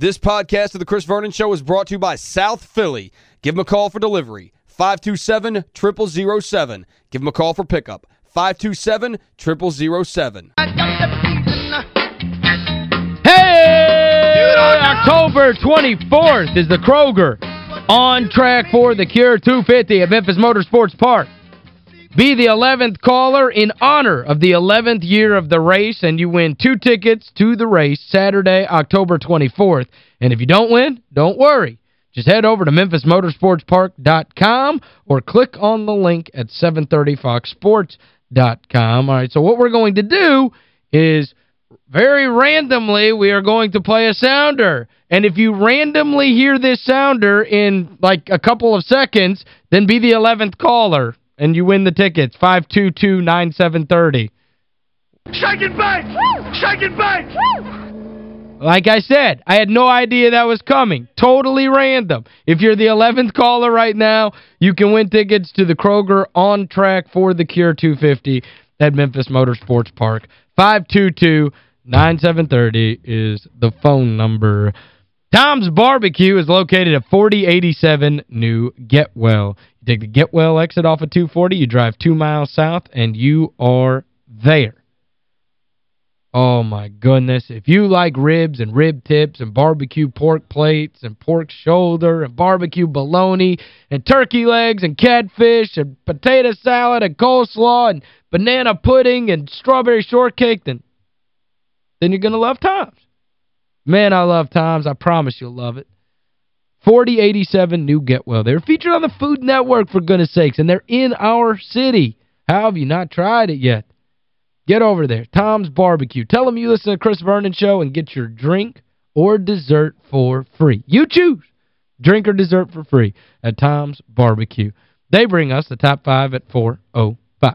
This podcast of The Chris Vernon Show is brought to you by South Philly. Give them a call for delivery. 527-0007. Give them a call for pickup. 527-0007. Hey! October 24th is the Kroger on track for the Cure 250 at Memphis Motorsports Park. Be the 11th caller in honor of the 11th year of the race, and you win two tickets to the race Saturday, October 24th. And if you don't win, don't worry. Just head over to MemphisMotorsportsPark.com or click on the link at 730foxsports.com. All right, so what we're going to do is very randomly we are going to play a sounder. And if you randomly hear this sounder in like a couple of seconds, then be the 11th caller and you win the tickets. 522-9730. Shake it back! Shake it back! Like I said, I had no idea that was coming. Totally random. If you're the 11th caller right now, you can win tickets to the Kroger on track for the Cure 250 at Memphis Motorsports Park. 522-9730 is the phone number. Tom's Barbecue is located at 4087 New Getwell. You take the Getwell exit off of 240, you drive two miles south, and you are there. Oh, my goodness. If you like ribs and rib tips and barbecue pork plates and pork shoulder and barbecue bologna and turkey legs and catfish and potato salad and coleslaw and banana pudding and strawberry shortcake, then, then you're going to love Tom's. Man, I love Tom's. I promise you'll love it. 4087 New Getwell. They're featured on the Food Network, for goodness sakes, and they're in our city. How have you not tried it yet? Get over there. Tom's Barbecue. Tell them you listen to Chris Vernon Show and get your drink or dessert for free. You choose. Drink or dessert for free at Tom's Barbecue. They bring us the top five at 405.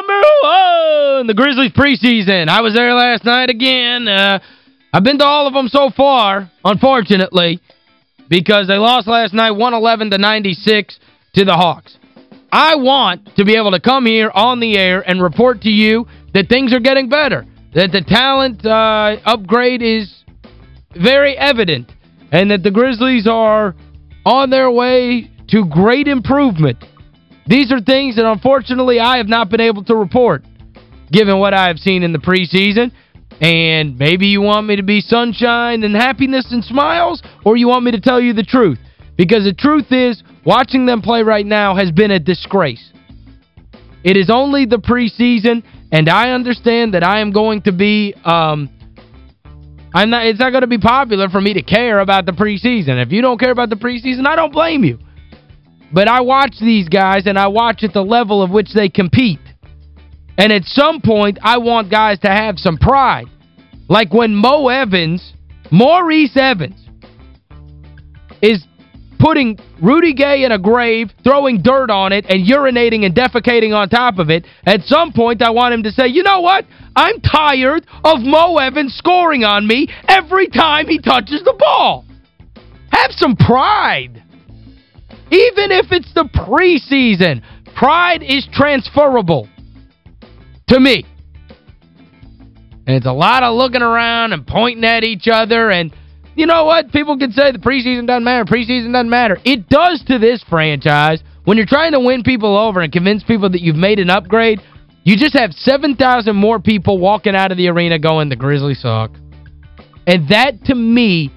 Number one, the Grizzlies preseason. I was there last night again. Uh, I've been to all of them so far, unfortunately, because they lost last night 111 to 96 to the Hawks. I want to be able to come here on the air and report to you that things are getting better, that the talent uh, upgrade is very evident, and that the Grizzlies are on their way to great improvement. These are things that, unfortunately, I have not been able to report, given what I have seen in the preseason. And maybe you want me to be sunshine and happiness and smiles, or you want me to tell you the truth. Because the truth is, watching them play right now has been a disgrace. It is only the preseason, and I understand that I am going to be... Um, I'm not, it's not going to be popular for me to care about the preseason. If you don't care about the preseason, I don't blame you. But I watch these guys, and I watch at the level of which they compete. And at some point, I want guys to have some pride. Like when Mo Evans, Maurice Evans, is putting Rudy Gay in a grave, throwing dirt on it, and urinating and defecating on top of it, at some point I want him to say, you know what? I'm tired of Mo Evans scoring on me every time he touches the ball. Have some pride. Even if it's the preseason, pride is transferable to me. And it's a lot of looking around and pointing at each other and you know what? People can say the preseason doesn't matter, preseason doesn't matter. It does to this franchise. When you're trying to win people over and convince people that you've made an upgrade, you just have 7,000 more people walking out of the arena going, the Grizzlies suck. And that, to me,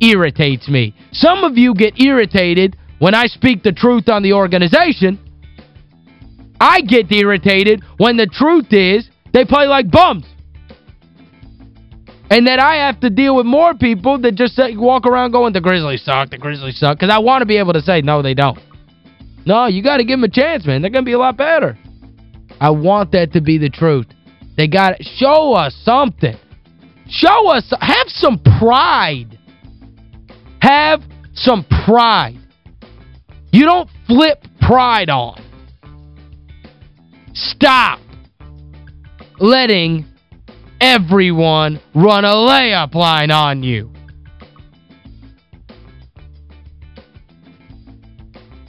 irritates me. Some of you get irritated when I speak the truth on the organization. I get irritated when the truth is they play like bums. And that I have to deal with more people that just say, walk around going, the Grizzlies suck, the Grizzlies suck. Because I want to be able to say, no, they don't. No, you got to give them a chance, man. They're going to be a lot better. I want that to be the truth. They got to show us something. Show us, have some pride. Have some pride. You don't flip pride on. Stop letting everyone run a layup line on you.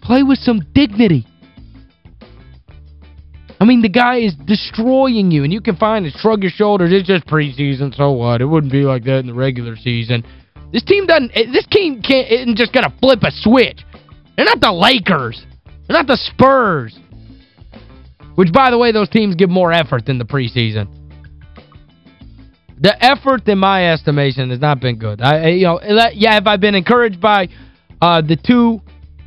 Play with some dignity. I mean, the guy is destroying you, and you can find it, shrug your shoulders, it's just preseason, so what? It wouldn't be like that in the regular season. This team doesn't, eh, this team can't, isn't just going to flip a switch. They're not the Lakers. They're not the Spurs. Which, by the way, those teams give more effort than the preseason. The effort, in my estimation, has not been good. I, you know, yeah, have I been encouraged by uh, the two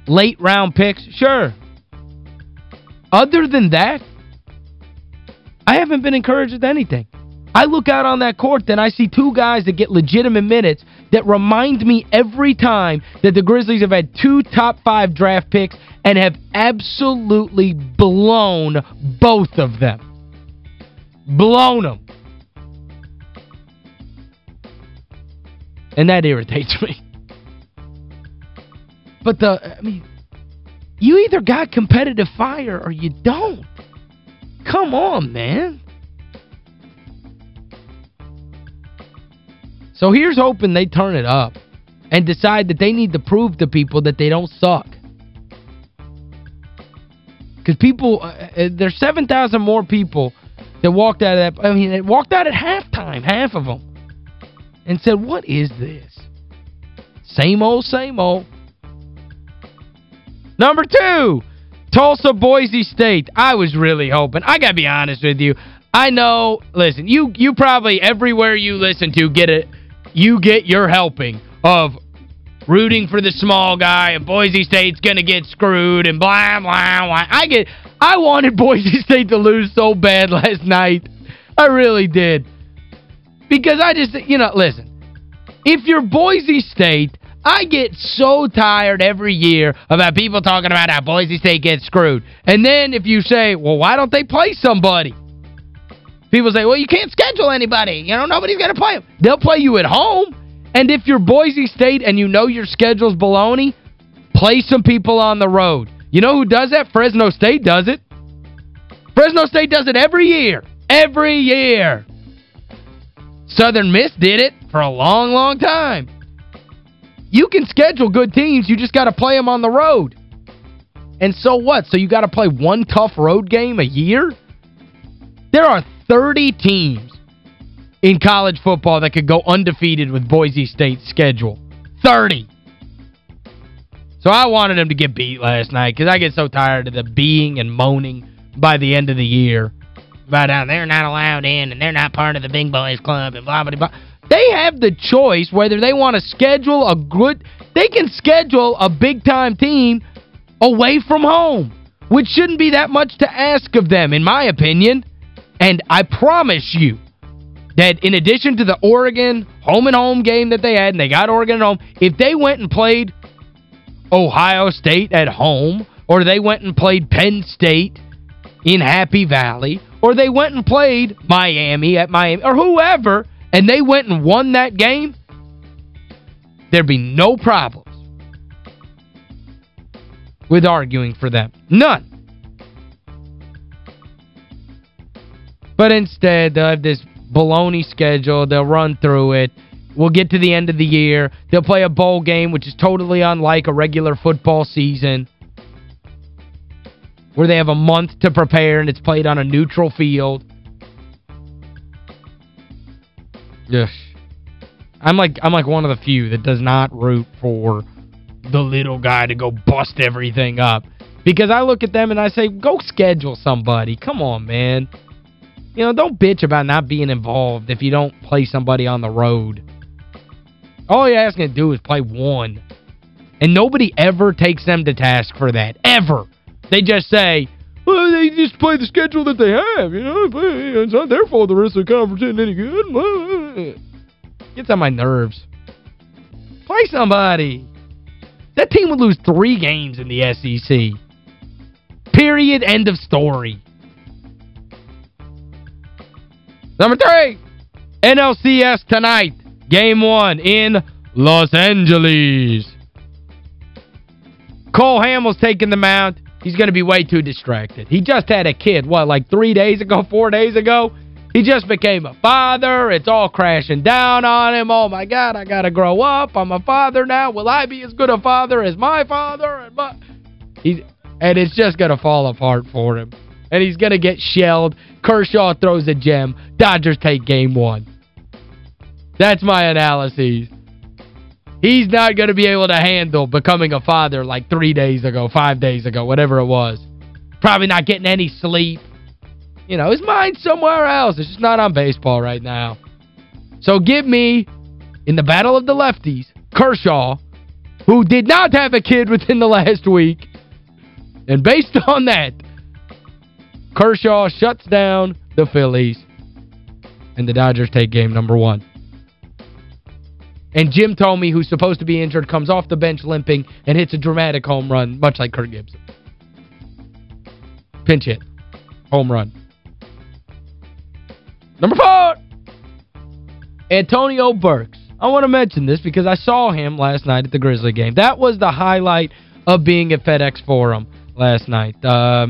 late-round picks? Sure. Other than that, I haven't been encouraged with anything. I look out on that court, then I see two guys that get legitimate minutes that remind me every time that the Grizzlies have had two top five draft picks and have absolutely blown both of them. Blown them. And that irritates me. But the, I mean, you either got competitive fire or you don't. Come on, man. So here's hoping they turn it up and decide that they need to prove to people that they don't suck. Because people, uh, uh there's 7,000 more people that walked out of that, I mean, they walked out at halftime, half of them, and said, what is this? Same old, same old. Number two, Tulsa, Boise State. I was really hoping. I got to be honest with you. I know, listen, you you probably, everywhere you listen to, get it you get your helping of rooting for the small guy and Boise State's going to get screwed and blah, blah, blah. I get I wanted Boise State to lose so bad last night. I really did. Because I just, you know, listen. If you're Boise State, I get so tired every year about people talking about how Boise State gets screwed. And then if you say, well, why don't they play somebody? People say, well, you can't schedule anybody. You know, nobody's going to play them. They'll play you at home. And if you're Boise State and you know your schedule's baloney, play some people on the road. You know who does that? Fresno State does it. Fresno State does it every year. Every year. Southern Miss did it for a long, long time. You can schedule good teams. You just got to play them on the road. And so what? So you got to play one tough road game a year? There are 30 teams in college football that could go undefeated with Boise State's schedule. 30. So I wanted them to get beat last night because I get so tired of the being and moaning by the end of the year about how they're not allowed in and they're not part of the big boys club and blah, blah, blah. They have the choice whether they want to schedule a good... They can schedule a big-time team away from home, which shouldn't be that much to ask of them, in my opinion. And I promise you that in addition to the Oregon home-and-home -home game that they had, and they got Oregon at home, if they went and played Ohio State at home, or they went and played Penn State in Happy Valley, or they went and played Miami at Miami, or whoever, and they went and won that game, there'd be no problems with arguing for them. None. But instead, they'll have this baloney schedule. They'll run through it. We'll get to the end of the year. They'll play a bowl game, which is totally unlike a regular football season, where they have a month to prepare and it's played on a neutral field. Yes. I'm like I'm like one of the few that does not root for the little guy to go bust everything up. Because I look at them and I say, go schedule somebody. Come on, man. You know, don't bitch about not being involved if you don't play somebody on the road. All you're asking to do is play one. And nobody ever takes them to task for that. Ever. They just say, well, they just play the schedule that they have. You know, it's not their fault the rest of the conference isn't any good. Gets on my nerves. Play somebody. That team would lose three games in the SEC. Period. End of story. Number three, NLCS tonight. Game one in Los Angeles. Cole Hamels taking the mound. He's going to be way too distracted. He just had a kid, what, like three days ago, four days ago? He just became a father. It's all crashing down on him. Oh, my God, I got to grow up. I'm a father now. Will I be as good a father as my father? And, my... he's, and it's just going to fall apart for him. And he's going to get shelled. Kershaw throws a gem. Dodgers take game one. That's my analysis. He's not going to be able to handle becoming a father like three days ago, five days ago, whatever it was. Probably not getting any sleep. You know, his mind's somewhere else. It's just not on baseball right now. So give me, in the battle of the lefties, Kershaw, who did not have a kid within the last week. And based on that, Kershaw shuts down the Phillies. And the Dodgers take game number one. And Jim Thome, who's supposed to be injured, comes off the bench limping and hits a dramatic home run, much like Kirk Gibson. Pinch hit. Home run. Number four, Antonio Burks. I want to mention this because I saw him last night at the Grizzly game. That was the highlight of being at FedEx Forum last night. Uh,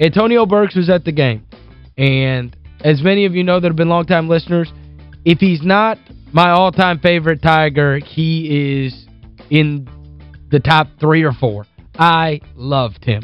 Antonio Burks was at the game. And as many of you know that have been longtime listeners, if he's not my all-time favorite Tiger, he is in the top three or four. I loved him.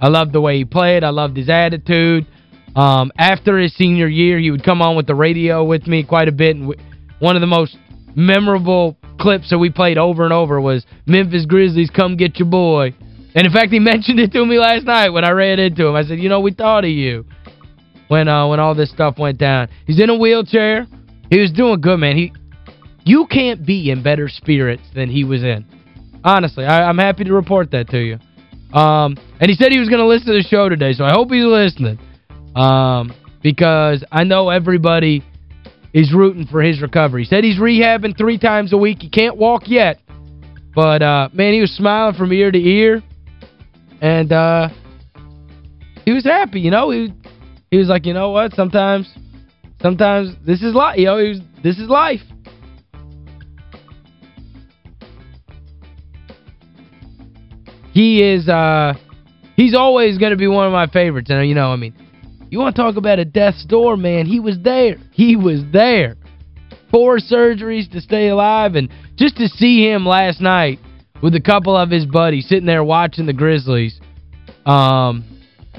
I loved the way he played. I loved his attitude. Um, after his senior year, he would come on with the radio with me quite a bit. and One of the most memorable clips that we played over and over was Memphis Grizzlies, come get your boy. And, in fact, he mentioned it to me last night when I ran into him. I said, you know, we thought of you when uh, when all this stuff went down. He's in a wheelchair. He was doing good, man. He You can't be in better spirits than he was in. Honestly, I, I'm happy to report that to you. Um, and he said he was going to listen to the show today, so I hope he's listening. Um, because I know everybody is rooting for his recovery. He said he's rehabbing three times a week. He can't walk yet. But, uh, man, he was smiling from ear to ear. And uh, he was happy, you know. He, he was like, you know what, sometimes sometimes this is life. You know, was, this is life. He is, uh, he's always going to be one of my favorites. And, you know, I mean, you want to talk about a death's door, man, he was there. He was there. Four surgeries to stay alive. And just to see him last night with a couple of his buddies sitting there watching the Grizzlies, um,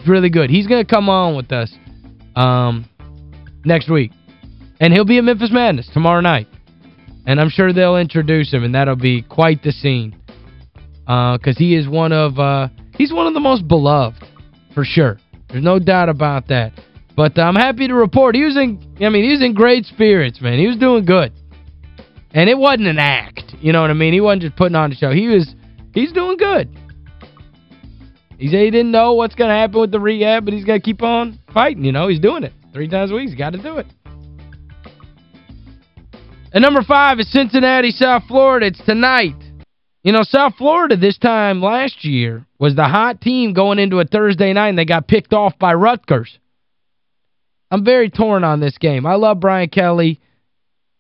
really good. He's going to come on with us um, next week. And he'll be at Memphis Madness tomorrow night. And I'm sure they'll introduce him, and that'll be quite the scene. Because uh, he is one of, uh, he's one of the most beloved, for sure. There's no doubt about that. But I'm happy to report he was in, I mean, he was in great spirits, man. He was doing good. And it wasn't an act, you know what I mean? He wasn't just putting on the show. He was, he's doing good. He said he didn't know what's going to happen with the rehab, but he's got to keep on fighting, you know. He's doing it. Three times a week, he's got to do it. And number five is Cincinnati, South Florida. It's tonight. You know, South Florida this time last year was the hot team going into a Thursday night, and they got picked off by Rutgers. I'm very torn on this game. I love Brian Kelly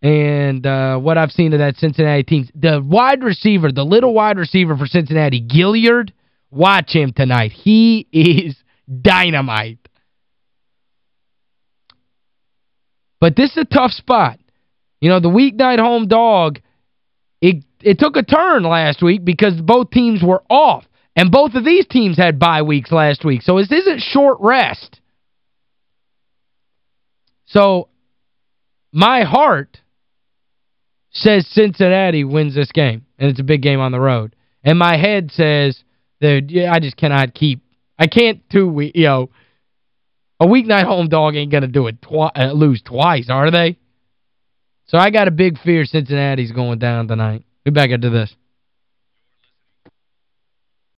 and uh, what I've seen of that Cincinnati team. The wide receiver, the little wide receiver for Cincinnati, Gilyard, watch him tonight. He is dynamite. But this is a tough spot. You know, the weeknight home dog, it it took a turn last week because both teams were off. And both of these teams had bye weeks last week. So this isn't short rest. So my heart says Cincinnati wins this game. And it's a big game on the road. And my head says that yeah, I just cannot keep I can't two you know a weeknight home dog ain't going to do it twi uh, lose twice, are they? So I got a big fear Cincinnati's going down tonight. Be back into this.